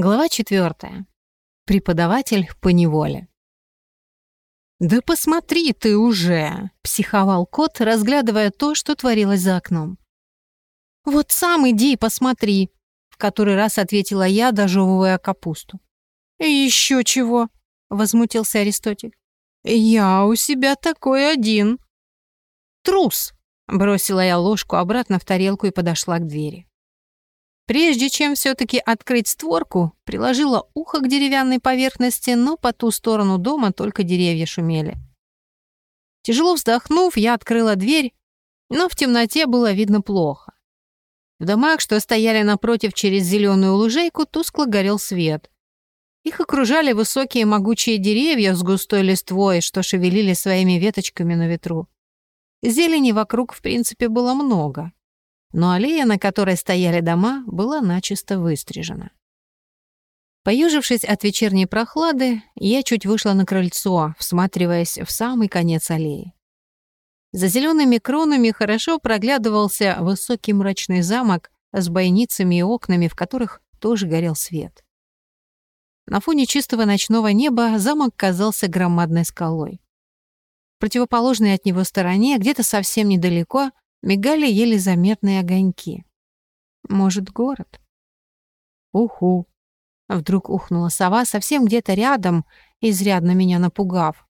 Глава четвертая. Преподаватель по неволе. «Да посмотри ты уже!» — психовал кот, разглядывая то, что творилось за окном. «Вот сам иди и посмотри!» — в который раз ответила я, дожевывая капусту. «И еще чего?» — возмутился Аристотель. «Я у себя такой один». «Трус!» — бросила я ложку обратно в тарелку и подошла к двери. Прежде чем все-таки открыть створку, приложила ухо к деревянной поверхности, но по ту сторону дома только деревья шумели. Тяжело вздохнув, я открыла дверь, но в темноте было видно плохо. В домах, что стояли напротив через зеленую лужейку, тускло горел свет. Их окружали высокие могучие деревья с густой листвой, что шевелили своими веточками на ветру. Зелени вокруг, в принципе, было много но аллея, на которой стояли дома, была начисто выстрижена. Поюжившись от вечерней прохлады, я чуть вышла на крыльцо, всматриваясь в самый конец аллеи. За зелеными кронами хорошо проглядывался высокий мрачный замок с бойницами и окнами, в которых тоже горел свет. На фоне чистого ночного неба замок казался громадной скалой. В противоположной от него стороне, где-то совсем недалеко, мигали еле заметные огоньки. Может, город? Уху. Вдруг ухнула сова совсем где-то рядом, изрядно меня напугав.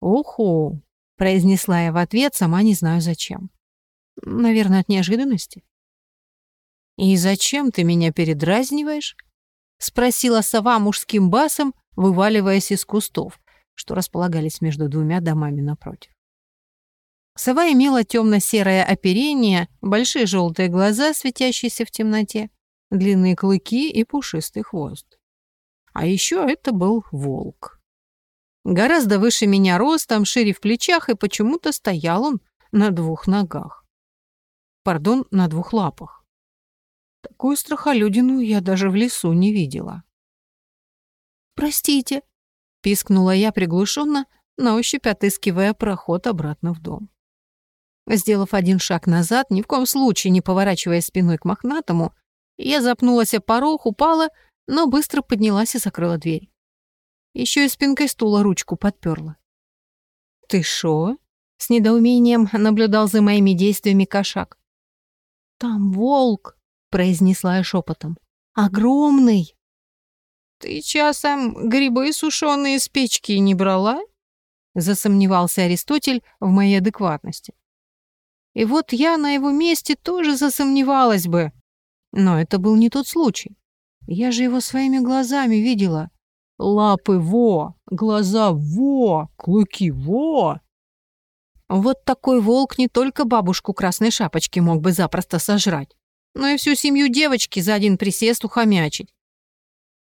«Уху!» — произнесла я в ответ, сама не знаю зачем. Наверное, от неожиданности. «И зачем ты меня передразниваешь?» — спросила сова мужским басом, вываливаясь из кустов, что располагались между двумя домами напротив. Сова имела темно-серое оперение, большие желтые глаза, светящиеся в темноте, длинные клыки и пушистый хвост. А еще это был волк. Гораздо выше меня ростом, шире в плечах, и почему-то стоял он на двух ногах. Пардон, на двух лапах. Такую страхолюдину я даже в лесу не видела. «Простите», — пискнула я приглушенно, на ощупь отыскивая проход обратно в дом. Сделав один шаг назад, ни в коем случае не поворачивая спиной к мохнатому, я запнулась о порог, упала, но быстро поднялась и закрыла дверь. Еще и спинкой стула ручку подперла. «Ты шо?» — с недоумением наблюдал за моими действиями кошак. «Там волк!» — произнесла я шепотом. «Огромный!» «Ты часом грибы сушеные с печки не брала?» — засомневался Аристотель в моей адекватности. И вот я на его месте тоже засомневалась бы. Но это был не тот случай. Я же его своими глазами видела. Лапы во, глаза во, клыки во. Вот такой волк не только бабушку красной шапочки мог бы запросто сожрать, но и всю семью девочки за один присест ухомячить.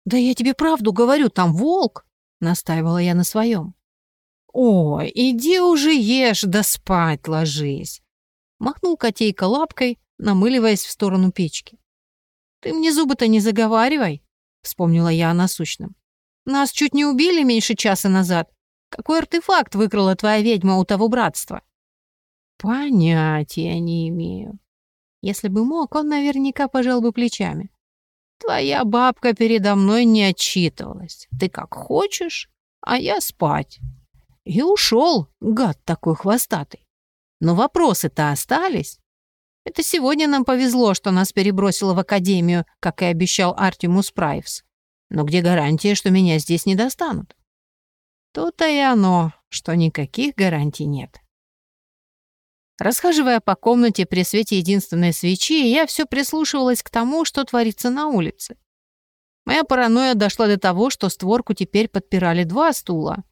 «Да я тебе правду говорю, там волк!» — настаивала я на своем. «Ой, иди уже ешь, да спать ложись. Махнул котейка лапкой, намыливаясь в сторону печки. «Ты мне зубы-то не заговаривай», — вспомнила я о насущном. «Нас чуть не убили меньше часа назад. Какой артефакт выкрала твоя ведьма у того братства?» «Понятия не имею». Если бы мог, он наверняка пожал бы плечами. «Твоя бабка передо мной не отчитывалась. Ты как хочешь, а я спать». И ушел, гад такой хвостатый. Но вопросы-то остались. Это сегодня нам повезло, что нас перебросило в академию, как и обещал Артемус Прайвс. Но где гарантия, что меня здесь не достанут? То-то и оно, что никаких гарантий нет. Расхаживая по комнате при свете единственной свечи, я все прислушивалась к тому, что творится на улице. Моя паранойя дошла до того, что створку теперь подпирали два стула,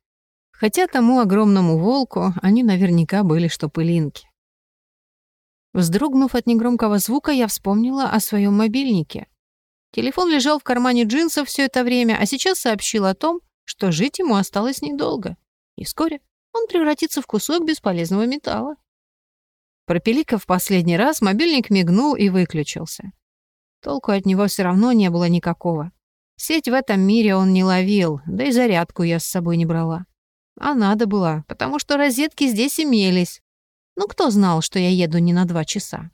Хотя тому огромному волку они наверняка были что пылинки. Вздрогнув от негромкого звука, я вспомнила о своем мобильнике. Телефон лежал в кармане джинсов все это время, а сейчас сообщил о том, что жить ему осталось недолго. И вскоре он превратится в кусок бесполезного металла. Пропиликав последний раз, мобильник мигнул и выключился. Толку от него все равно не было никакого. Сеть в этом мире он не ловил, да и зарядку я с собой не брала. А надо было, потому что розетки здесь имелись. Ну, кто знал, что я еду не на два часа?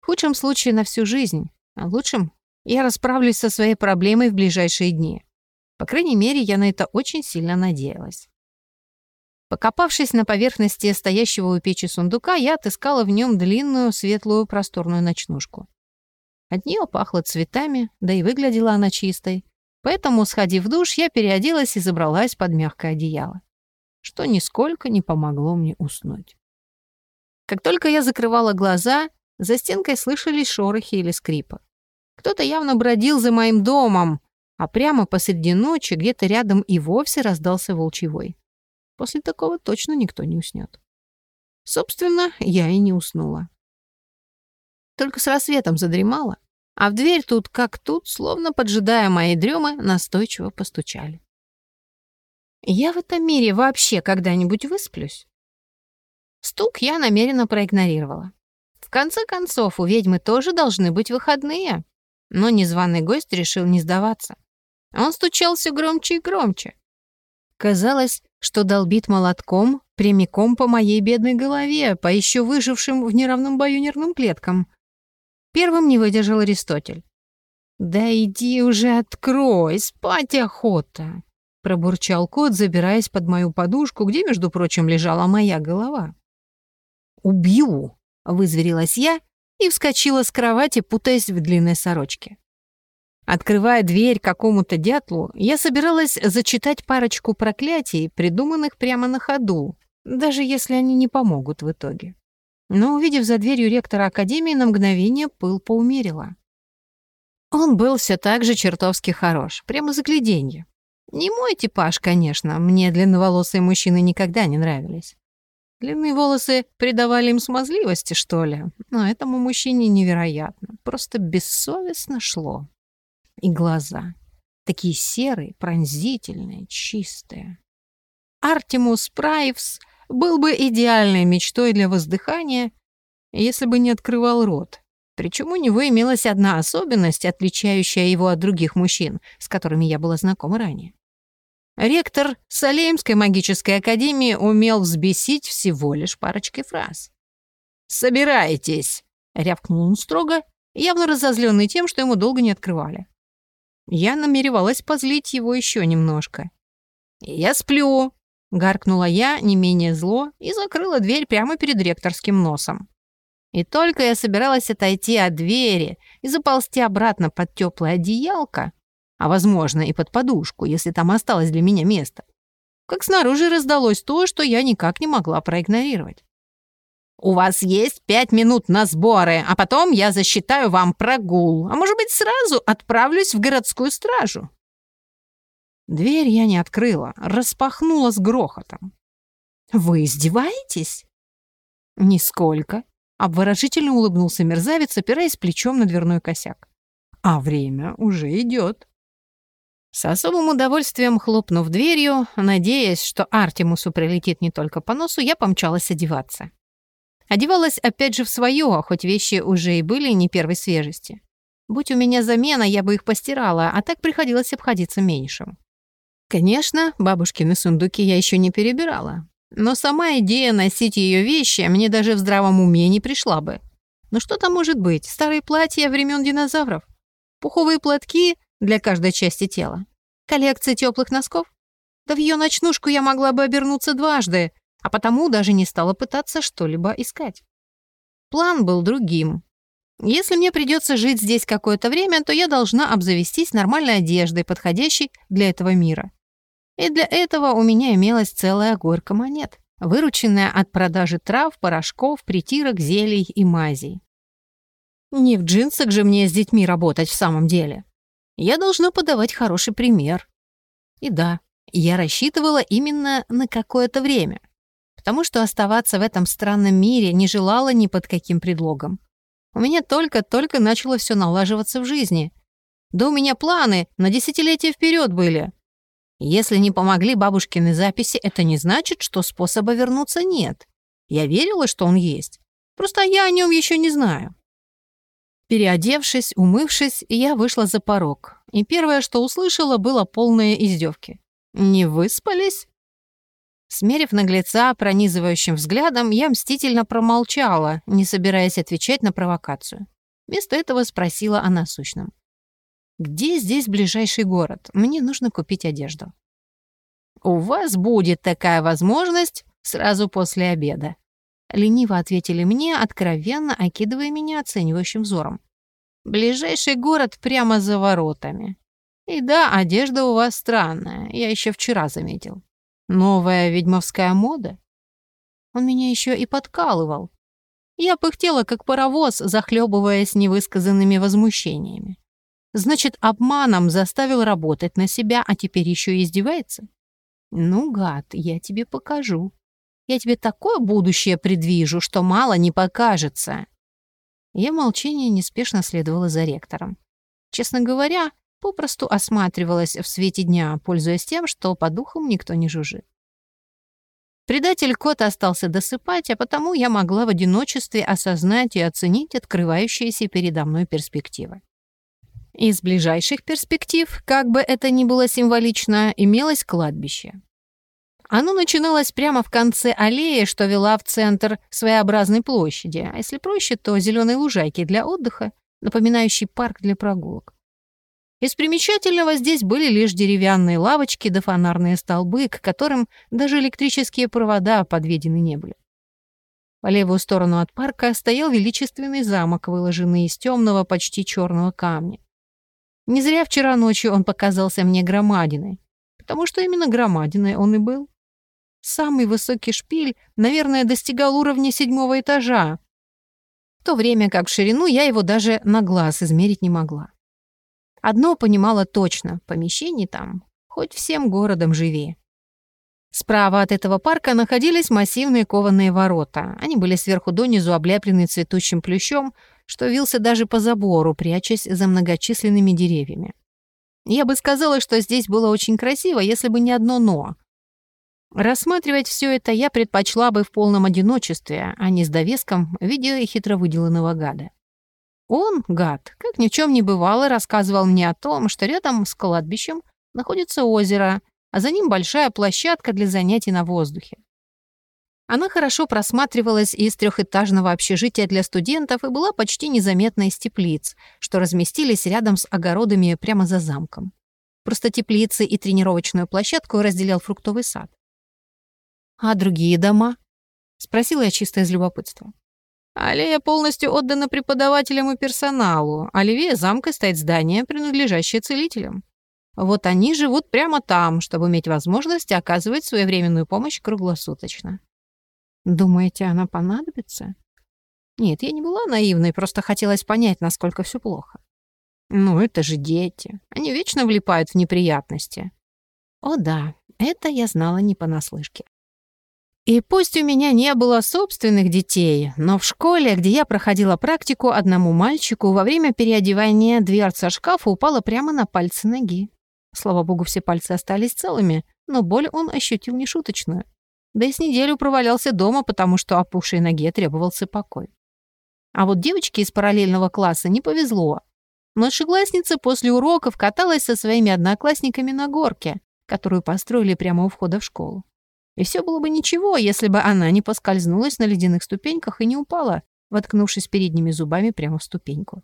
В худшем случае на всю жизнь, а в лучшем я расправлюсь со своей проблемой в ближайшие дни. По крайней мере, я на это очень сильно надеялась. Покопавшись на поверхности стоящего у печи сундука, я отыскала в нем длинную, светлую, просторную ночнушку. От нее пахло цветами, да и выглядела она чистой. Поэтому, сходив в душ, я переоделась и забралась под мягкое одеяло, что нисколько не помогло мне уснуть. Как только я закрывала глаза, за стенкой слышались шорохи или скрипы. Кто-то явно бродил за моим домом, а прямо посреди ночи где-то рядом и вовсе раздался волчевой. После такого точно никто не уснет. Собственно, я и не уснула. Только с рассветом задремала, а в дверь тут как тут, словно поджидая моей дремы, настойчиво постучали. Я в этом мире вообще когда-нибудь высплюсь? Стук я намеренно проигнорировала. В конце концов, у ведьмы тоже должны быть выходные. Но незваный гость решил не сдаваться. Он стучал все громче и громче. Казалось, что долбит молотком прямиком по моей бедной голове, по еще выжившим в неравном бою нервным клеткам. Первым не выдержал Аристотель. «Да иди уже открой, спать охота!» пробурчал кот, забираясь под мою подушку, где, между прочим, лежала моя голова. «Убью!» — вызверилась я и вскочила с кровати, путаясь в длинной сорочке. Открывая дверь какому-то дятлу, я собиралась зачитать парочку проклятий, придуманных прямо на ходу, даже если они не помогут в итоге. Но, увидев за дверью ректора Академии, на мгновение пыл поумерила. Он был все так же чертовски хорош, прямо загляденье. Не мой типаж, конечно, мне длинноволосые мужчины никогда не нравились. Длинные волосы придавали им смазливости, что ли, но этому мужчине невероятно, просто бессовестно шло. И глаза. Такие серые, пронзительные, чистые. Артемус Прайвс был бы идеальной мечтой для воздыхания, если бы не открывал рот. Причем у него имелась одна особенность, отличающая его от других мужчин, с которыми я была знакома ранее. Ректор Салеймской магической академии умел взбесить всего лишь парочкой фраз. «Собирайтесь!» — рявкнул он строго, явно разозленный тем, что ему долго не открывали. Я намеревалась позлить его еще немножко. «Я сплю!» — гаркнула я не менее зло и закрыла дверь прямо перед ректорским носом. И только я собиралась отойти от двери и заползти обратно под теплое одеялко, а, возможно, и под подушку, если там осталось для меня место, как снаружи раздалось то, что я никак не могла проигнорировать. У вас есть пять минут на сборы, а потом я засчитаю вам прогул, а может быть, сразу отправлюсь в городскую стражу». Дверь я не открыла, распахнула с грохотом. «Вы издеваетесь?» «Нисколько», — обворожительно улыбнулся мерзавец, опираясь плечом на дверной косяк. «А время уже идет». С особым удовольствием хлопнув дверью, надеясь, что Артемусу прилетит не только по носу, я помчалась одеваться. Одевалась опять же в свое, хоть вещи уже и были не первой свежести. Будь у меня замена, я бы их постирала, а так приходилось обходиться меньшим. Конечно, бабушкины сундуки я еще не перебирала. Но сама идея носить ее вещи мне даже в здравом уме не пришла бы. Ну что там может быть? Старые платья времен динозавров? Пуховые платки для каждой части тела? Коллекция теплых носков? Да в ее ночнушку я могла бы обернуться дважды, а потому даже не стала пытаться что-либо искать. План был другим. Если мне придется жить здесь какое-то время, то я должна обзавестись нормальной одеждой, подходящей для этого мира. И для этого у меня имелась целая горка монет, вырученная от продажи трав, порошков, притирок, зелий и мазей. Не в джинсах же мне с детьми работать в самом деле. Я должна подавать хороший пример. И да, я рассчитывала именно на какое-то время потому что оставаться в этом странном мире не желала ни под каким предлогом. У меня только-только начало все налаживаться в жизни. Да у меня планы на десятилетия вперед были. Если не помогли бабушкины записи, это не значит, что способа вернуться нет. Я верила, что он есть. Просто я о нем еще не знаю. Переодевшись, умывшись, я вышла за порог. И первое, что услышала, было полное издевки. «Не выспались?» Смерив наглеца пронизывающим взглядом, я мстительно промолчала, не собираясь отвечать на провокацию. Вместо этого спросила о насущном. Где здесь ближайший город? Мне нужно купить одежду. У вас будет такая возможность сразу после обеда. Лениво ответили мне, откровенно окидывая меня оценивающим взором. Ближайший город прямо за воротами. И да, одежда у вас странная, я еще вчера заметил. Новая ведьмовская мода? Он меня еще и подкалывал. Я пыхтела, как паровоз, захлебываясь невысказанными возмущениями. Значит, обманом заставил работать на себя, а теперь еще и издевается? Ну, гад, я тебе покажу. Я тебе такое будущее предвижу, что мало не покажется. Я молчание неспешно следовала за ректором. Честно говоря, попросту осматривалась в свете дня, пользуясь тем, что по духам никто не жужжит. Предатель кот остался досыпать, а потому я могла в одиночестве осознать и оценить открывающиеся передо мной перспективы. Из ближайших перспектив, как бы это ни было символично, имелось кладбище. Оно начиналось прямо в конце аллеи, что вела в центр своеобразной площади, а если проще, то зеленой лужайки для отдыха, напоминающей парк для прогулок. Из примечательного здесь были лишь деревянные лавочки да фонарные столбы, к которым даже электрические провода подведены не были. По левую сторону от парка стоял величественный замок, выложенный из темного, почти черного камня. Не зря вчера ночью он показался мне громадиной, потому что именно громадиной он и был. Самый высокий шпиль, наверное, достигал уровня седьмого этажа, в то время как в ширину я его даже на глаз измерить не могла. Одно понимала точно — помещений там хоть всем городом живи. Справа от этого парка находились массивные кованые ворота. Они были сверху донизу обляплены цветущим плющом, что вился даже по забору, прячась за многочисленными деревьями. Я бы сказала, что здесь было очень красиво, если бы не одно «но». Рассматривать все это я предпочла бы в полном одиночестве, а не с довеском в виде хитро выделанного гада. Он, гад, как ни в чем не бывало, рассказывал мне о том, что рядом с кладбищем находится озеро, а за ним большая площадка для занятий на воздухе. Она хорошо просматривалась из трехэтажного общежития для студентов и была почти незаметна из теплиц, что разместились рядом с огородами прямо за замком. Просто теплицы и тренировочную площадку разделял фруктовый сад. «А другие дома?» — спросила я чисто из любопытства. Аллея полностью отдана преподавателям и персоналу, а левее замка стоит здание, принадлежащее целителям. Вот они живут прямо там, чтобы иметь возможность оказывать своевременную помощь круглосуточно. Думаете, она понадобится? Нет, я не была наивной, просто хотелось понять, насколько все плохо. Ну, это же дети. Они вечно влипают в неприятности. О да, это я знала не понаслышке. И пусть у меня не было собственных детей, но в школе, где я проходила практику, одному мальчику во время переодевания дверца шкафа упала прямо на пальцы ноги. Слава богу, все пальцы остались целыми, но боль он ощутил нешуточную. Да и с неделю провалялся дома, потому что опухшей ноге требовался покой. А вот девочке из параллельного класса не повезло. Младшеклассница после уроков каталась со своими одноклассниками на горке, которую построили прямо у входа в школу. И все было бы ничего, если бы она не поскользнулась на ледяных ступеньках и не упала, воткнувшись передними зубами прямо в ступеньку.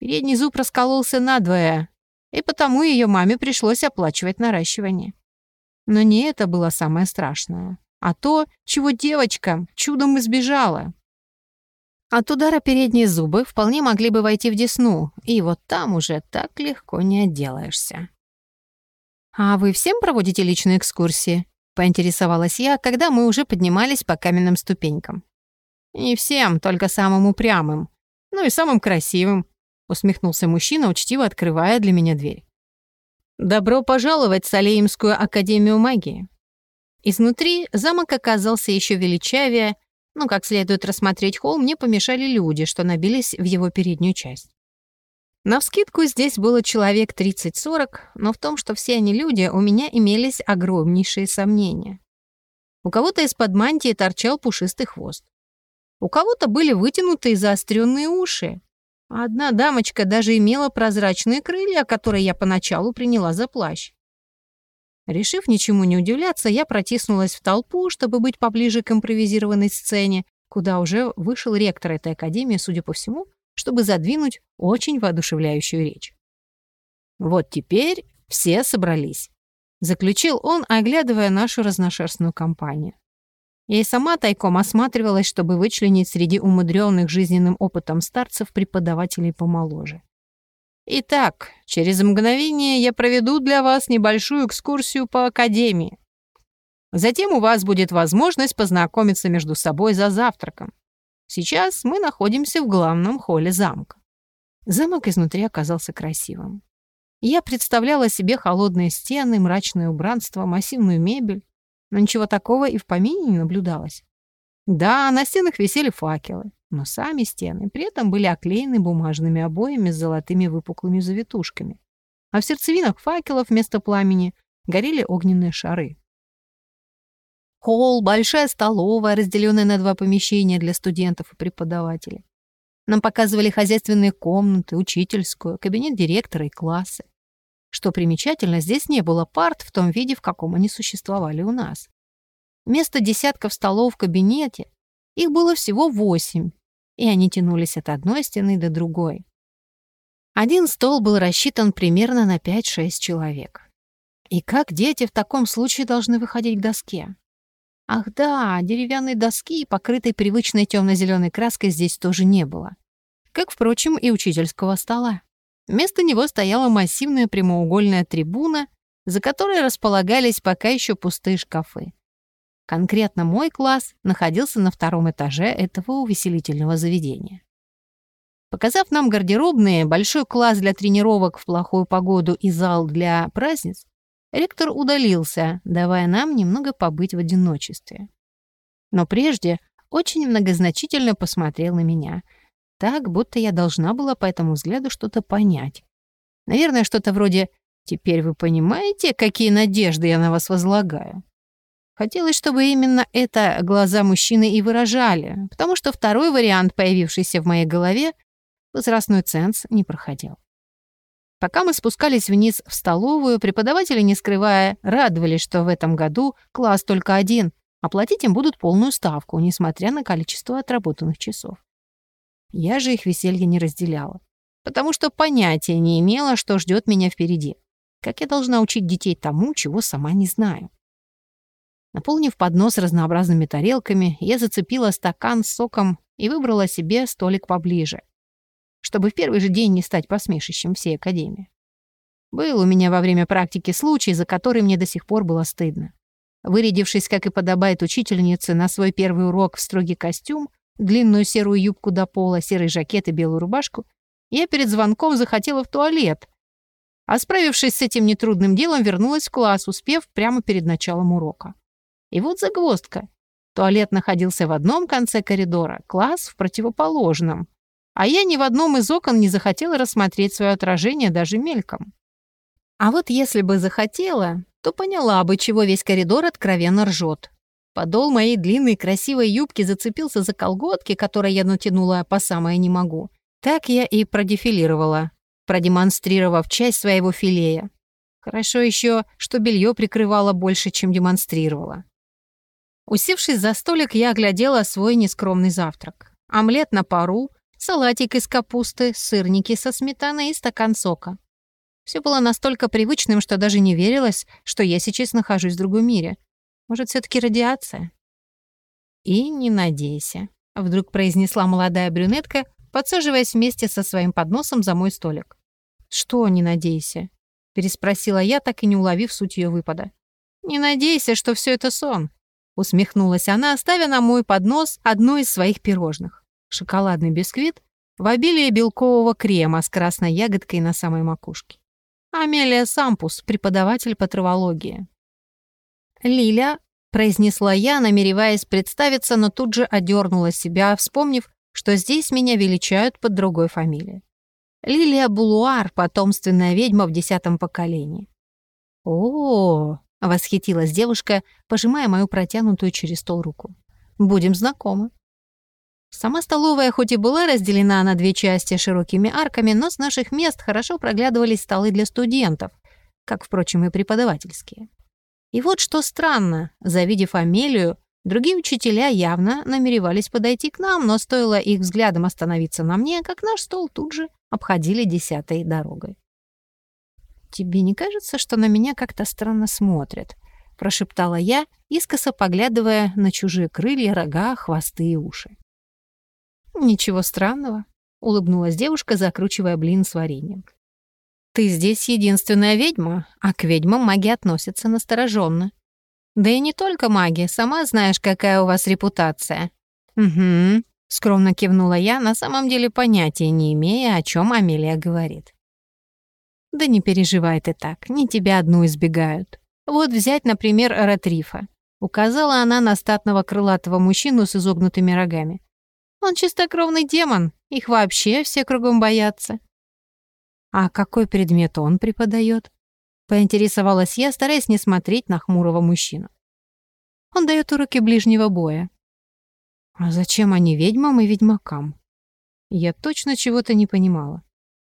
Передний зуб раскололся надвое, и потому ее маме пришлось оплачивать наращивание. Но не это было самое страшное, а то, чего девочка чудом избежала. От удара передние зубы вполне могли бы войти в десну, и вот там уже так легко не отделаешься. «А вы всем проводите личные экскурсии?» поинтересовалась я, когда мы уже поднимались по каменным ступенькам. «Не всем, только самым упрямым. Ну и самым красивым», — усмехнулся мужчина, учтиво открывая для меня дверь. «Добро пожаловать в Салеемскую академию магии». Изнутри замок оказался еще величавее, но как следует рассмотреть холл, мне помешали люди, что набились в его переднюю часть. Навскидку здесь было человек 30-40, но в том, что все они люди, у меня имелись огромнейшие сомнения. У кого-то из-под мантии торчал пушистый хвост. У кого-то были вытянутые заостренные уши. Одна дамочка даже имела прозрачные крылья, которые я поначалу приняла за плащ. Решив ничему не удивляться, я протиснулась в толпу, чтобы быть поближе к импровизированной сцене, куда уже вышел ректор этой академии, судя по всему, чтобы задвинуть очень воодушевляющую речь. Вот теперь все собрались. Заключил он, оглядывая нашу разношерстную компанию. Я и сама тайком осматривалась, чтобы вычленить среди умудренных жизненным опытом старцев преподавателей помоложе. Итак, через мгновение я проведу для вас небольшую экскурсию по Академии. Затем у вас будет возможность познакомиться между собой за завтраком. Сейчас мы находимся в главном холле замка. Замок изнутри оказался красивым. Я представляла себе холодные стены, мрачное убранство, массивную мебель, но ничего такого и в помине не наблюдалось. Да, на стенах висели факелы, но сами стены при этом были оклеены бумажными обоями с золотыми выпуклыми завитушками. А в сердцевинах факелов вместо пламени горели огненные шары. Холл, большая столовая, разделенная на два помещения для студентов и преподавателей. Нам показывали хозяйственные комнаты, учительскую, кабинет директора и классы. Что примечательно, здесь не было парт в том виде, в каком они существовали у нас. Вместо десятков столов в кабинете их было всего восемь, и они тянулись от одной стены до другой. Один стол был рассчитан примерно на 5-6 человек. И как дети в таком случае должны выходить к доске? Ах да, деревянной доски, покрытой привычной темно-зеленой краской, здесь тоже не было. Как, впрочем, и учительского стола. Вместо него стояла массивная прямоугольная трибуна, за которой располагались пока еще пустые шкафы. Конкретно мой класс находился на втором этаже этого увеселительного заведения. Показав нам гардеробные, большой класс для тренировок в плохую погоду и зал для праздниц, Ректор удалился, давая нам немного побыть в одиночестве. Но прежде очень многозначительно посмотрел на меня, так, будто я должна была по этому взгляду что-то понять. Наверное, что-то вроде «Теперь вы понимаете, какие надежды я на вас возлагаю?» Хотелось, чтобы именно это глаза мужчины и выражали, потому что второй вариант, появившийся в моей голове, возрастной ценз не проходил. Пока мы спускались вниз в столовую, преподаватели, не скрывая, радовались, что в этом году класс только один, а платить им будут полную ставку, несмотря на количество отработанных часов. Я же их веселье не разделяла, потому что понятия не имела, что ждет меня впереди. Как я должна учить детей тому, чего сама не знаю? Наполнив поднос разнообразными тарелками, я зацепила стакан с соком и выбрала себе столик поближе чтобы в первый же день не стать посмешищем всей Академии. Был у меня во время практики случай, за который мне до сих пор было стыдно. Вырядившись, как и подобает учительнице, на свой первый урок в строгий костюм, длинную серую юбку до пола, серый жакет и белую рубашку, я перед звонком захотела в туалет. А справившись с этим нетрудным делом, вернулась в класс, успев прямо перед началом урока. И вот загвоздка. Туалет находился в одном конце коридора, класс в противоположном а я ни в одном из окон не захотела рассмотреть свое отражение даже мельком. А вот если бы захотела, то поняла бы, чего весь коридор откровенно ржет. Подол моей длинной красивой юбки зацепился за колготки, которые я натянула по самое не могу. Так я и продефилировала, продемонстрировав часть своего филея. Хорошо еще, что белье прикрывало больше, чем демонстрировала. Усевшись за столик, я оглядела свой нескромный завтрак. Омлет на пару, салатик из капусты, сырники со сметаной и стакан сока. Все было настолько привычным, что даже не верилось, что я сейчас нахожусь в другом мире. Может, все таки радиация? «И не надейся», — вдруг произнесла молодая брюнетка, подсаживаясь вместе со своим подносом за мой столик. «Что «не надейся»?» — переспросила я, так и не уловив суть ее выпада. «Не надейся, что все это сон», — усмехнулась она, оставя на мой поднос одну из своих пирожных шоколадный бисквит в обилии белкового крема с красной ягодкой на самой макушке. Амелия Сампус, преподаватель по травологии. «Лиля», — произнесла я, намереваясь представиться, но тут же одернула себя, вспомнив, что здесь меня величают под другой фамилией. Лилия Булуар, потомственная ведьма в десятом поколении. о, -о, -о восхитилась девушка, пожимая мою протянутую через стол руку. «Будем знакомы». Сама столовая хоть и была разделена на две части широкими арками, но с наших мест хорошо проглядывались столы для студентов, как, впрочем, и преподавательские. И вот что странно, завидев Амелию, другие учителя явно намеревались подойти к нам, но стоило их взглядом остановиться на мне, как наш стол тут же обходили десятой дорогой. «Тебе не кажется, что на меня как-то странно смотрят?» — прошептала я, искоса поглядывая на чужие крылья, рога, хвосты и уши. «Ничего странного», — улыбнулась девушка, закручивая блин с вареньем. «Ты здесь единственная ведьма, а к ведьмам маги относятся настороженно. Да и не только маги, сама знаешь, какая у вас репутация». «Угу», — скромно кивнула я, на самом деле понятия не имея, о чем Амелия говорит. «Да не переживай ты так, не тебя одну избегают. Вот взять, например, Ратрифа. Указала она на статного крылатого мужчину с изогнутыми рогами. Он чистокровный демон, их вообще все кругом боятся. А какой предмет он преподает? Поинтересовалась я, стараясь не смотреть на хмурого мужчину. Он дает уроки ближнего боя. А зачем они ведьмам и ведьмакам? Я точно чего-то не понимала.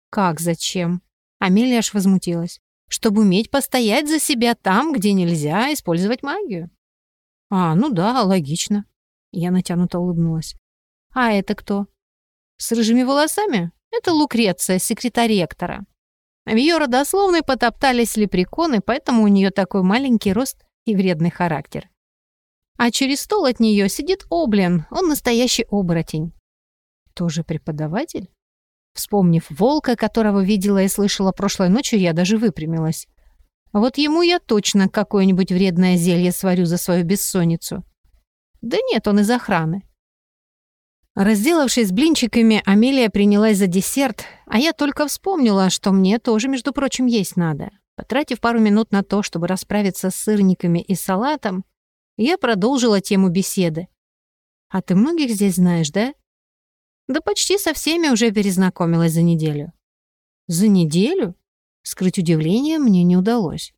Как зачем? Амелия аж возмутилась. Чтобы уметь постоять за себя там, где нельзя использовать магию. А, ну да, логично. Я натянуто улыбнулась. А это кто? С рыжими волосами? Это Лукреция, секретарь ректора. В ее родословной потоптались лепреконы, поэтому у нее такой маленький рост и вредный характер. А через стол от нее сидит Облин, он настоящий оборотень. Тоже преподаватель? Вспомнив волка, которого видела и слышала прошлой ночью, я даже выпрямилась. Вот ему я точно какое-нибудь вредное зелье сварю за свою бессонницу. Да нет, он из охраны. Разделавшись блинчиками, Амелия принялась за десерт, а я только вспомнила, что мне тоже, между прочим, есть надо. Потратив пару минут на то, чтобы расправиться с сырниками и салатом, я продолжила тему беседы. «А ты многих здесь знаешь, да?» «Да почти со всеми уже перезнакомилась за неделю». «За неделю?» Скрыть удивление мне не удалось.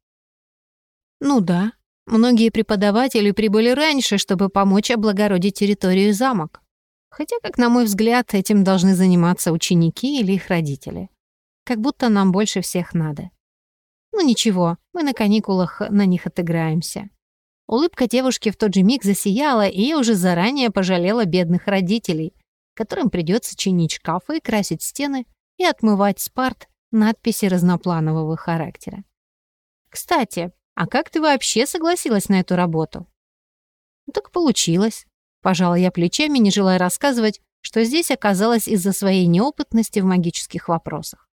«Ну да, многие преподаватели прибыли раньше, чтобы помочь облагородить территорию замок. Хотя, как на мой взгляд, этим должны заниматься ученики или их родители. Как будто нам больше всех надо. Ну ничего, мы на каникулах на них отыграемся. Улыбка девушки в тот же миг засияла, и я уже заранее пожалела бедных родителей, которым придется чинить шкафы, красить стены и отмывать с парт надписи разнопланового характера. Кстати, а как ты вообще согласилась на эту работу? Так получилось. Пожала я плечами, не желая рассказывать, что здесь оказалось из-за своей неопытности в магических вопросах.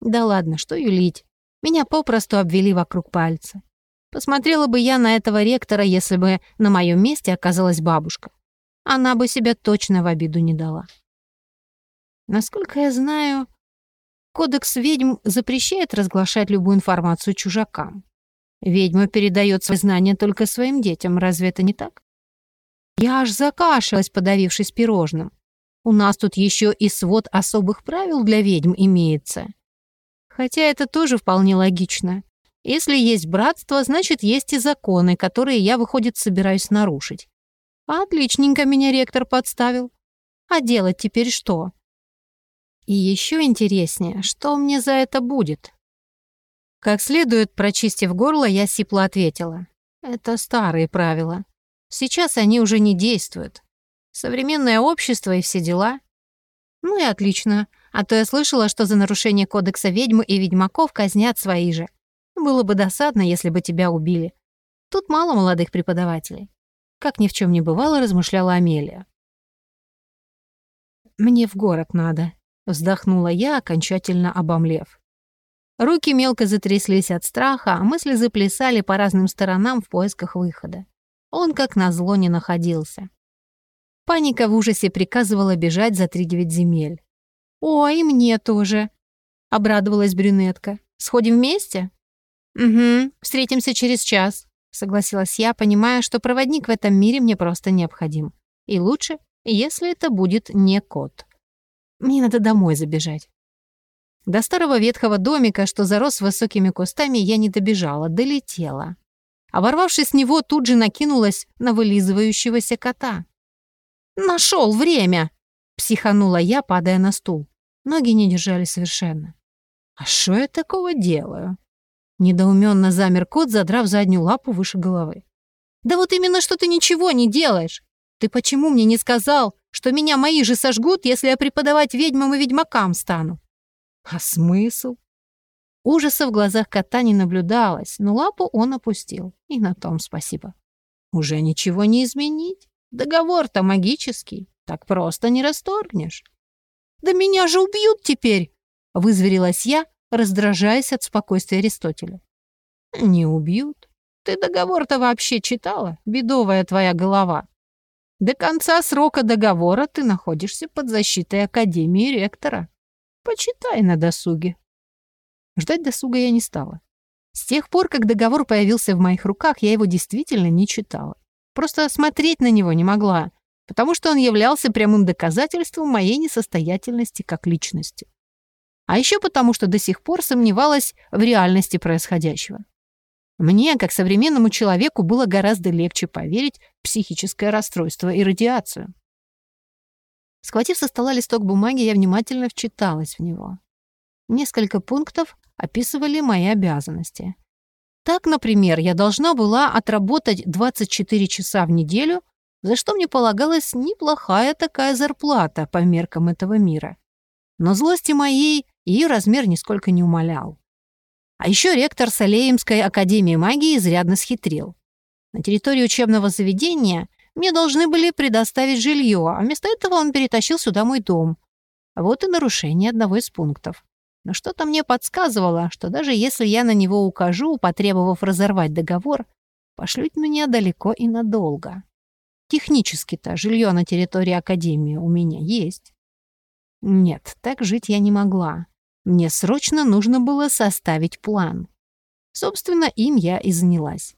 Да ладно, что юлить. Меня попросту обвели вокруг пальца. Посмотрела бы я на этого ректора, если бы на моем месте оказалась бабушка. Она бы себя точно в обиду не дала. Насколько я знаю, кодекс ведьм запрещает разглашать любую информацию чужакам. Ведьма передает свои знания только своим детям, разве это не так? Я аж закашлялась, подавившись пирожным. У нас тут еще и свод особых правил для ведьм имеется. Хотя это тоже вполне логично. Если есть братство, значит, есть и законы, которые я, выходит, собираюсь нарушить. Отличненько меня ректор подставил. А делать теперь что? И еще интереснее, что мне за это будет? Как следует, прочистив горло, я сипло ответила. Это старые правила. Сейчас они уже не действуют. Современное общество и все дела. Ну и отлично. А то я слышала, что за нарушение кодекса ведьм и ведьмаков казнят свои же. Было бы досадно, если бы тебя убили. Тут мало молодых преподавателей. Как ни в чем не бывало, размышляла Амелия. «Мне в город надо», — вздохнула я, окончательно обомлев. Руки мелко затряслись от страха, а мысли заплясали по разным сторонам в поисках выхода. Он, как назло, не находился. Паника в ужасе приказывала бежать за три-девять земель. «О, и мне тоже», — обрадовалась брюнетка. «Сходим вместе?» «Угу, встретимся через час», — согласилась я, понимая, что проводник в этом мире мне просто необходим. И лучше, если это будет не кот. Мне надо домой забежать. До старого ветхого домика, что зарос высокими кустами, я не добежала, долетела а ворвавшись в него, тут же накинулась на вылизывающегося кота. «Нашел время!» — психанула я, падая на стул. Ноги не держали совершенно. «А что я такого делаю?» Недоуменно замер кот, задрав заднюю лапу выше головы. «Да вот именно, что ты ничего не делаешь! Ты почему мне не сказал, что меня мои же сожгут, если я преподавать ведьмам и ведьмакам стану?» «А смысл?» Ужаса в глазах кота не наблюдалось, но лапу он опустил. И на том спасибо. Уже ничего не изменить. Договор-то магический. Так просто не расторгнешь. «Да меня же убьют теперь!» — вызверилась я, раздражаясь от спокойствия Аристотеля. «Не убьют. Ты договор-то вообще читала? Бедовая твоя голова. До конца срока договора ты находишься под защитой Академии ректора. Почитай на досуге». Ждать досуга я не стала. С тех пор, как договор появился в моих руках, я его действительно не читала. Просто смотреть на него не могла, потому что он являлся прямым доказательством моей несостоятельности как личности. А еще потому, что до сих пор сомневалась в реальности происходящего. Мне, как современному человеку, было гораздо легче поверить в психическое расстройство и радиацию. Схватив со стола листок бумаги, я внимательно вчиталась в него. Несколько пунктов описывали мои обязанности. Так, например, я должна была отработать 24 часа в неделю, за что мне полагалась неплохая такая зарплата по меркам этого мира. Но злости моей ее размер нисколько не умалял. А еще ректор Салеемской академии магии изрядно схитрил. На территории учебного заведения мне должны были предоставить жилье, а вместо этого он перетащил сюда мой дом. Вот и нарушение одного из пунктов. Но что-то мне подсказывало, что даже если я на него укажу, потребовав разорвать договор, пошлют меня далеко и надолго. Технически-то жилье на территории Академии у меня есть. Нет, так жить я не могла. Мне срочно нужно было составить план. Собственно, им я и занялась.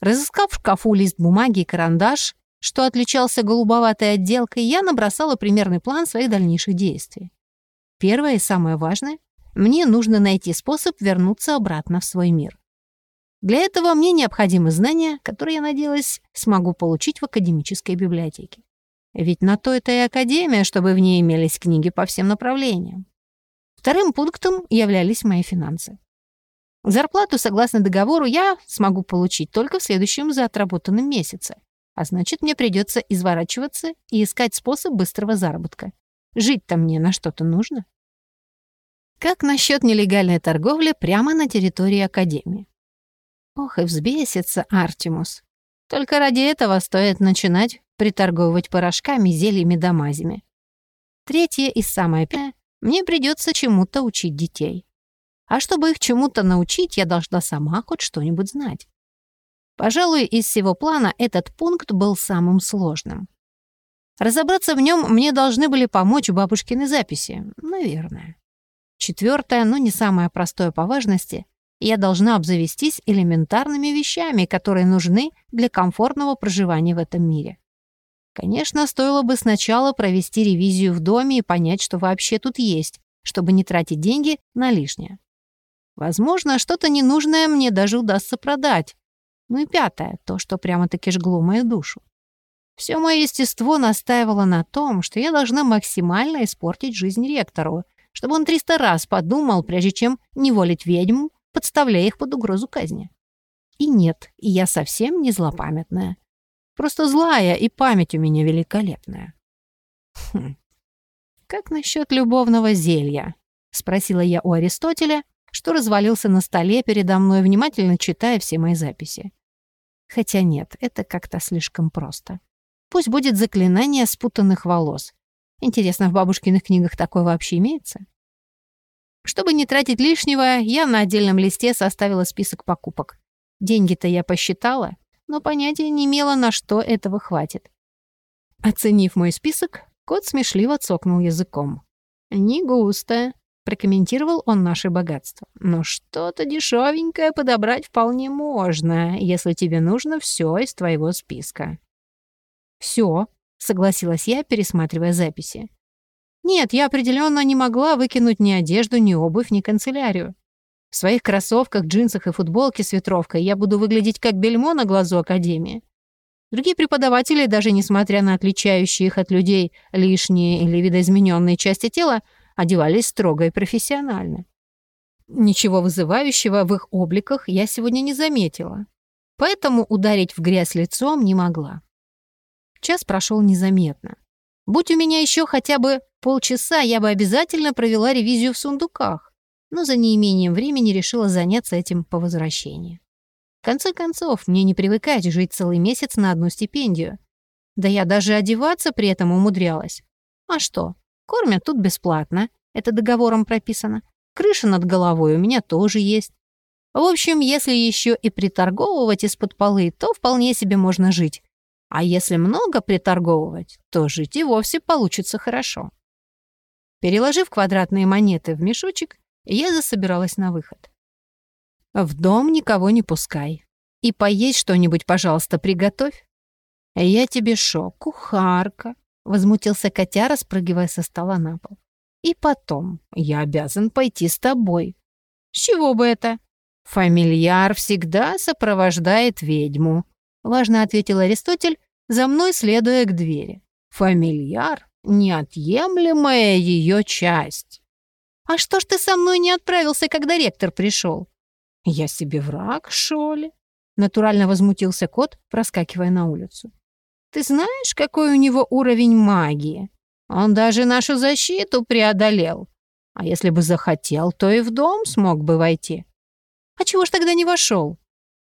Разыскав в шкафу лист бумаги и карандаш, что отличался голубоватой отделкой, я набросала примерный план своих дальнейших действий. Первое и самое важное мне нужно найти способ вернуться обратно в свой мир. Для этого мне необходимы знания, которые, я надеялась, смогу получить в академической библиотеке. Ведь на то это и академия, чтобы в ней имелись книги по всем направлениям. Вторым пунктом являлись мои финансы. Зарплату, согласно договору, я смогу получить только в следующем за отработанном месяце. А значит, мне придется изворачиваться и искать способ быстрого заработка. Жить-то мне на что-то нужно. Как насчет нелегальной торговли прямо на территории Академии? Ох, и взбесится Артемус. Только ради этого стоит начинать приторговывать порошками, зельями да мазями. Третье и самое первое — мне придется чему-то учить детей. А чтобы их чему-то научить, я должна сама хоть что-нибудь знать. Пожалуй, из всего плана этот пункт был самым сложным. Разобраться в нем мне должны были помочь бабушкины записи, наверное. Четвертое, но не самое простое по важности, я должна обзавестись элементарными вещами, которые нужны для комфортного проживания в этом мире. Конечно, стоило бы сначала провести ревизию в доме и понять, что вообще тут есть, чтобы не тратить деньги на лишнее. Возможно, что-то ненужное мне даже удастся продать. Ну и пятое, то, что прямо-таки жгло мою душу. Все мое естество настаивало на том, что я должна максимально испортить жизнь ректору, чтобы он триста раз подумал, прежде чем неволить ведьм, подставляя их под угрозу казни. И нет, и я совсем не злопамятная. Просто злая, и память у меня великолепная. Хм. «Как насчет любовного зелья?» — спросила я у Аристотеля, что развалился на столе передо мной, внимательно читая все мои записи. Хотя нет, это как-то слишком просто. Пусть будет заклинание спутанных волос. Интересно, в бабушкиных книгах такое вообще имеется? Чтобы не тратить лишнего, я на отдельном листе составила список покупок. Деньги-то я посчитала, но понятия не имела, на что этого хватит. Оценив мой список, кот смешливо цокнул языком. «Не густо», — прокомментировал он наше богатство. «Но что-то дешевенькое подобрать вполне можно, если тебе нужно все из твоего списка». «Все», согласилась я, пересматривая записи. Нет, я определенно не могла выкинуть ни одежду, ни обувь, ни канцелярию. В своих кроссовках, джинсах и футболке с ветровкой я буду выглядеть как бельмо на глазу Академии. Другие преподаватели, даже несмотря на отличающие их от людей лишние или видоизмененные части тела, одевались строго и профессионально. Ничего вызывающего в их обликах я сегодня не заметила, поэтому ударить в грязь лицом не могла. Час прошел незаметно. Будь у меня еще хотя бы полчаса, я бы обязательно провела ревизию в сундуках. но за неимением времени решила заняться этим по возвращении. В конце концов, мне не привыкать жить целый месяц на одну стипендию. Да я даже одеваться при этом умудрялась. А что, кормят тут бесплатно, это договором прописано. Крыша над головой у меня тоже есть. В общем, если еще и приторговывать из-под полы, то вполне себе можно жить. А если много приторговывать, то жить и вовсе получится хорошо. Переложив квадратные монеты в мешочек, я засобиралась на выход. В дом никого не пускай. И поесть что-нибудь, пожалуйста, приготовь. Я тебе шо, кухарка? Возмутился котяра, спрыгивая со стола на пол. И потом, я обязан пойти с тобой. С чего бы это? Фамильяр всегда сопровождает ведьму. Важно ответил Аристотель, за мной следуя к двери. Фамильяр — неотъемлемая ее часть. «А что ж ты со мной не отправился, когда ректор пришел?» «Я себе враг, шо ли?» Натурально возмутился кот, проскакивая на улицу. «Ты знаешь, какой у него уровень магии? Он даже нашу защиту преодолел. А если бы захотел, то и в дом смог бы войти. А чего ж тогда не вошел?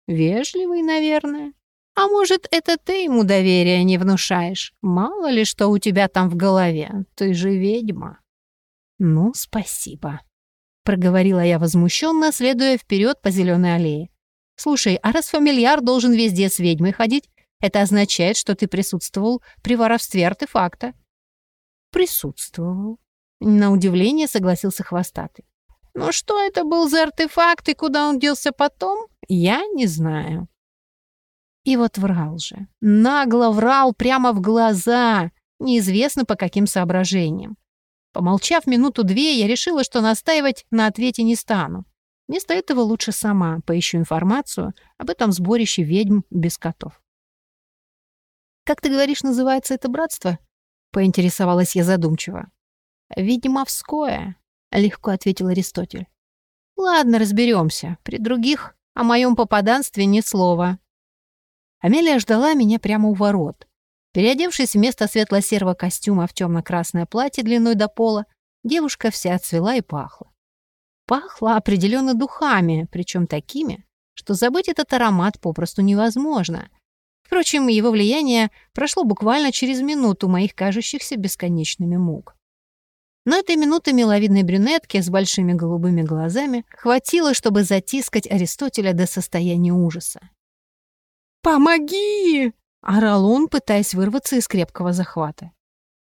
Вежливый, наверное. А может, это ты ему доверия не внушаешь? Мало ли, что у тебя там в голове. Ты же ведьма. Ну, спасибо. Проговорила я возмущенно, следуя вперед по зеленой аллее. Слушай, а раз фамильяр должен везде с ведьмой ходить, это означает, что ты присутствовал при воровстве артефакта. Присутствовал. На удивление согласился хвостатый. Но что это был за артефакт и куда он делся потом, я не знаю. И вот врал же. Нагло врал прямо в глаза, неизвестно по каким соображениям. Помолчав минуту-две, я решила, что настаивать на ответе не стану. Вместо этого лучше сама поищу информацию об этом сборище ведьм без котов. «Как ты говоришь, называется это братство?» — поинтересовалась я задумчиво. «Ведьмовское», — легко ответил Аристотель. «Ладно, разберемся. При других о моем попаданстве ни слова. Амелия ждала меня прямо у ворот. Переодевшись вместо светло-серого костюма в темно-красное платье длиной до пола, девушка вся отцвела и пахла. Пахла определенно духами, причем такими, что забыть этот аромат попросту невозможно. Впрочем, его влияние прошло буквально через минуту моих кажущихся бесконечными мук. Но этой минуты миловидной брюнетки с большими голубыми глазами хватило, чтобы затискать Аристотеля до состояния ужаса. «Помоги!» — орал он, пытаясь вырваться из крепкого захвата.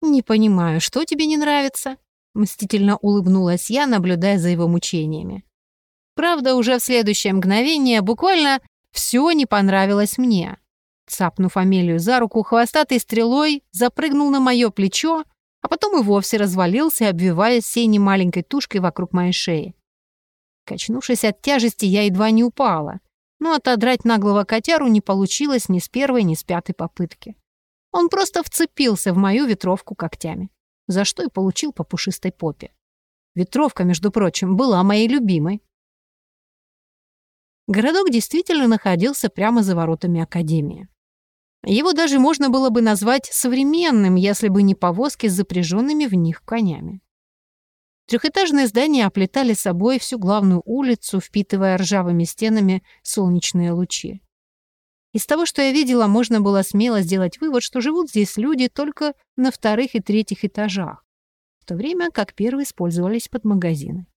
«Не понимаю, что тебе не нравится?» — мстительно улыбнулась я, наблюдая за его мучениями. Правда, уже в следующее мгновение буквально все не понравилось мне. Цапнув Амелию за руку, хвостатой стрелой запрыгнул на мое плечо, а потом и вовсе развалился, обвиваясь всей немаленькой тушкой вокруг моей шеи. Качнувшись от тяжести, я едва не упала но отодрать наглого котяру не получилось ни с первой, ни с пятой попытки. Он просто вцепился в мою ветровку когтями, за что и получил по пушистой попе. Ветровка, между прочим, была моей любимой. Городок действительно находился прямо за воротами Академии. Его даже можно было бы назвать современным, если бы не повозки с запряженными в них конями. Трехэтажные здания оплетали собой всю главную улицу, впитывая ржавыми стенами солнечные лучи. Из того, что я видела, можно было смело сделать вывод, что живут здесь люди только на вторых и третьих этажах, в то время как первые использовались под магазины.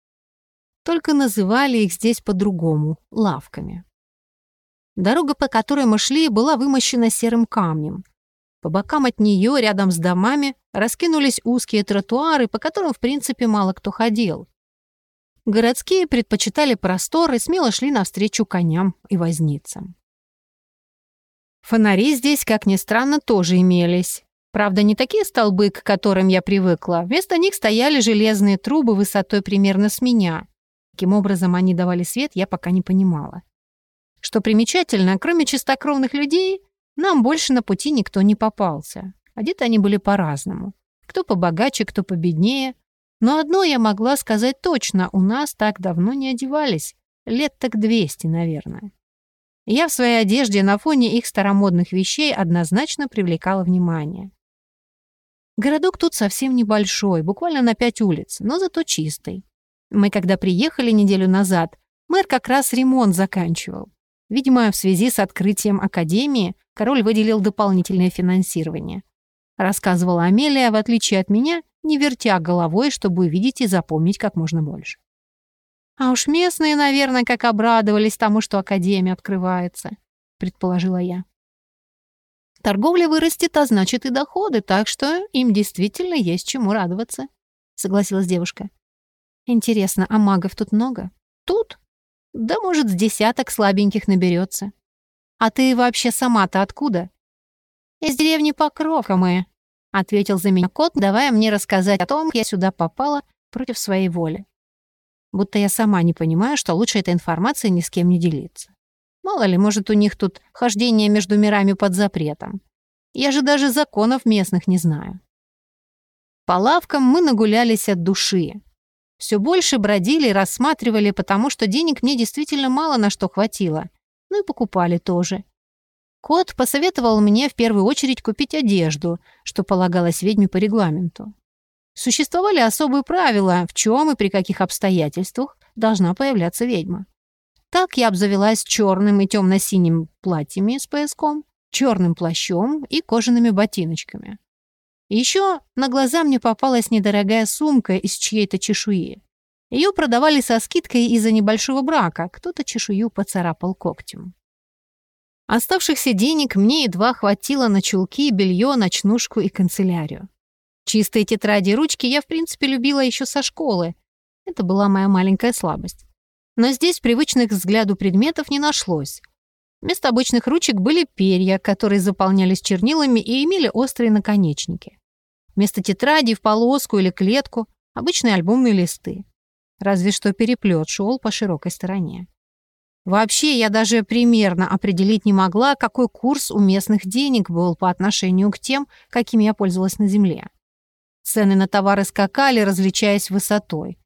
Только называли их здесь по-другому — лавками. Дорога, по которой мы шли, была вымощена серым камнем — по бокам от нее, рядом с домами, раскинулись узкие тротуары, по которым, в принципе, мало кто ходил. Городские предпочитали простор и смело шли навстречу коням и возницам. Фонари здесь, как ни странно, тоже имелись. Правда, не такие столбы, к которым я привыкла. Вместо них стояли железные трубы высотой примерно с меня. Каким образом они давали свет, я пока не понимала. Что примечательно, кроме чистокровных людей, нам больше на пути никто не попался. Одеты они были по-разному. Кто побогаче, кто победнее. Но одно я могла сказать точно, у нас так давно не одевались. Лет так двести, наверное. Я в своей одежде на фоне их старомодных вещей однозначно привлекала внимание. Городок тут совсем небольшой, буквально на пять улиц, но зато чистый. Мы когда приехали неделю назад, мэр как раз ремонт заканчивал. Видимо, в связи с открытием академии король выделил дополнительное финансирование. Рассказывала Амелия, в отличие от меня, не вертя головой, чтобы увидеть и запомнить как можно больше. А уж местные, наверное, как обрадовались тому, что академия открывается, предположила я. Торговля вырастет, а значит и доходы, так что им действительно есть чему радоваться, согласилась девушка. Интересно, а магов тут много? Тут? Да, может, с десяток слабеньких наберется. А ты вообще сама-то откуда? Из деревни Покровка мы, ответил за меня кот, давая мне рассказать о том, как я сюда попала против своей воли. Будто я сама не понимаю, что лучше этой информацией ни с кем не делиться. Мало ли, может, у них тут хождение между мирами под запретом. Я же даже законов местных не знаю. По лавкам мы нагулялись от души. Все больше бродили и рассматривали, потому что денег мне действительно мало на что хватило. Ну и покупали тоже. Кот посоветовал мне в первую очередь купить одежду, что полагалось ведьме по регламенту. Существовали особые правила, в чем и при каких обстоятельствах должна появляться ведьма. Так я обзавелась черным и темно-синим платьями с пояском, черным плащом и кожаными ботиночками. Еще на глаза мне попалась недорогая сумка из чьей-то чешуи. Ее продавали со скидкой из-за небольшого брака, кто-то чешую поцарапал когтем. Оставшихся денег мне едва хватило на чулки, белье, ночнушку и канцелярию. Чистые тетради и ручки я, в принципе, любила еще со школы. Это была моя маленькая слабость. Но здесь привычных взгляду предметов не нашлось. Вместо обычных ручек были перья, которые заполнялись чернилами и имели острые наконечники. Вместо тетради в полоску или клетку обычные альбомные листы. Разве что переплет шел по широкой стороне. Вообще, я даже примерно определить не могла, какой курс у местных денег был по отношению к тем, какими я пользовалась на Земле. Цены на товары скакали, различаясь высотой.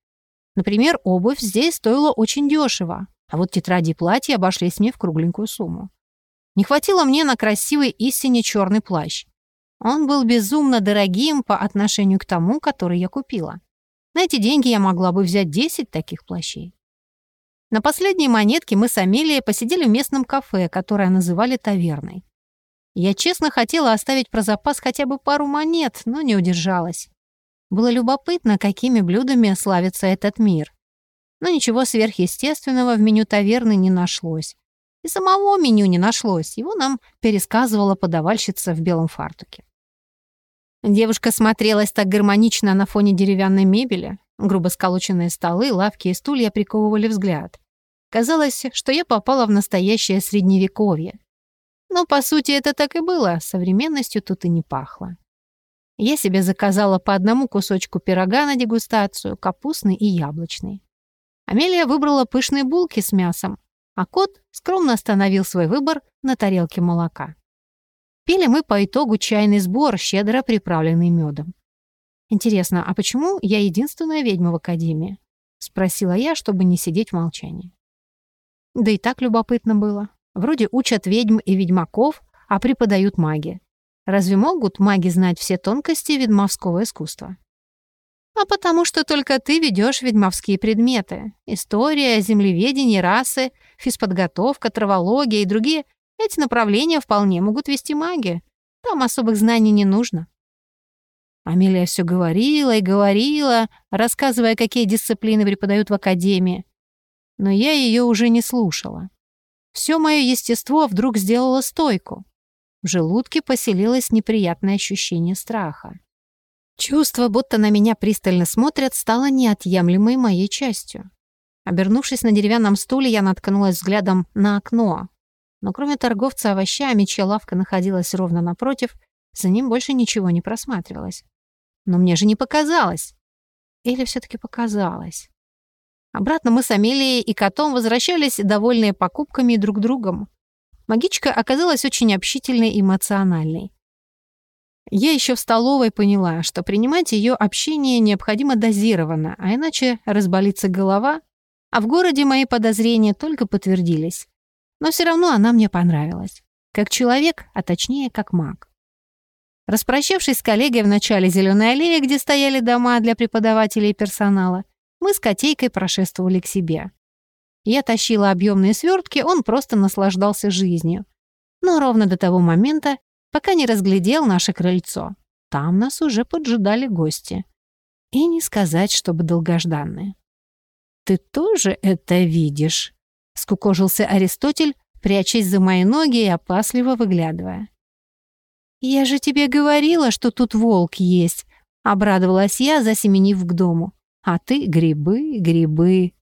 Например, обувь здесь стоила очень дешево, а вот тетради и платья обошлись мне в кругленькую сумму. Не хватило мне на красивый истине черный плащ. Он был безумно дорогим по отношению к тому, который я купила. На эти деньги я могла бы взять 10 таких плащей. На последней монетке мы с Амелией посидели в местном кафе, которое называли таверной. Я честно хотела оставить про запас хотя бы пару монет, но не удержалась. Было любопытно, какими блюдами славится этот мир. Но ничего сверхъестественного в меню таверны не нашлось. И самого меню не нашлось, его нам пересказывала подавальщица в белом фартуке. Девушка смотрелась так гармонично на фоне деревянной мебели, Грубо сколоченные столы, лавки и стулья приковывали взгляд. Казалось, что я попала в настоящее средневековье. Но, по сути, это так и было, современностью тут и не пахло. Я себе заказала по одному кусочку пирога на дегустацию, капустный и яблочный. Амелия выбрала пышные булки с мясом, а кот скромно остановил свой выбор на тарелке молока. Пили мы по итогу чайный сбор, щедро приправленный медом. «Интересно, а почему я единственная ведьма в Академии?» — спросила я, чтобы не сидеть в молчании. Да и так любопытно было. Вроде учат ведьм и ведьмаков, а преподают маги. Разве могут маги знать все тонкости ведьмовского искусства? А потому что только ты ведешь ведьмовские предметы. История, землеведение, расы, физподготовка, травология и другие. Эти направления вполне могут вести маги. Там особых знаний не нужно. Амелия все говорила и говорила, рассказывая, какие дисциплины преподают в академии. Но я ее уже не слушала. Все мое естество вдруг сделало стойку. В желудке поселилось неприятное ощущение страха. Чувство, будто на меня пристально смотрят, стало неотъемлемой моей частью. Обернувшись на деревянном стуле, я наткнулась взглядом на окно. Но кроме торговца овощами, чья лавка находилась ровно напротив, за ним больше ничего не просматривалось. Но мне же не показалось. Или все-таки показалось? Обратно мы с Амелией и котом возвращались, довольные покупками друг другом. Магичка оказалась очень общительной и эмоциональной. Я еще в столовой поняла, что принимать ее общение необходимо дозированно, а иначе разболится голова, а в городе мои подозрения только подтвердились. Но все равно она мне понравилась. Как человек, а точнее, как маг. Распрощавшись с коллегой в начале зеленой аллеи, где стояли дома для преподавателей и персонала, мы с котейкой прошествовали к себе. Я тащила объемные свертки, он просто наслаждался жизнью. Но ровно до того момента, пока не разглядел наше крыльцо. Там нас уже поджидали гости. И не сказать, чтобы долгожданные. «Ты тоже это видишь?» — скукожился Аристотель, прячась за мои ноги и опасливо выглядывая. «Я же тебе говорила, что тут волк есть», — обрадовалась я, засеменив к дому. «А ты грибы, грибы».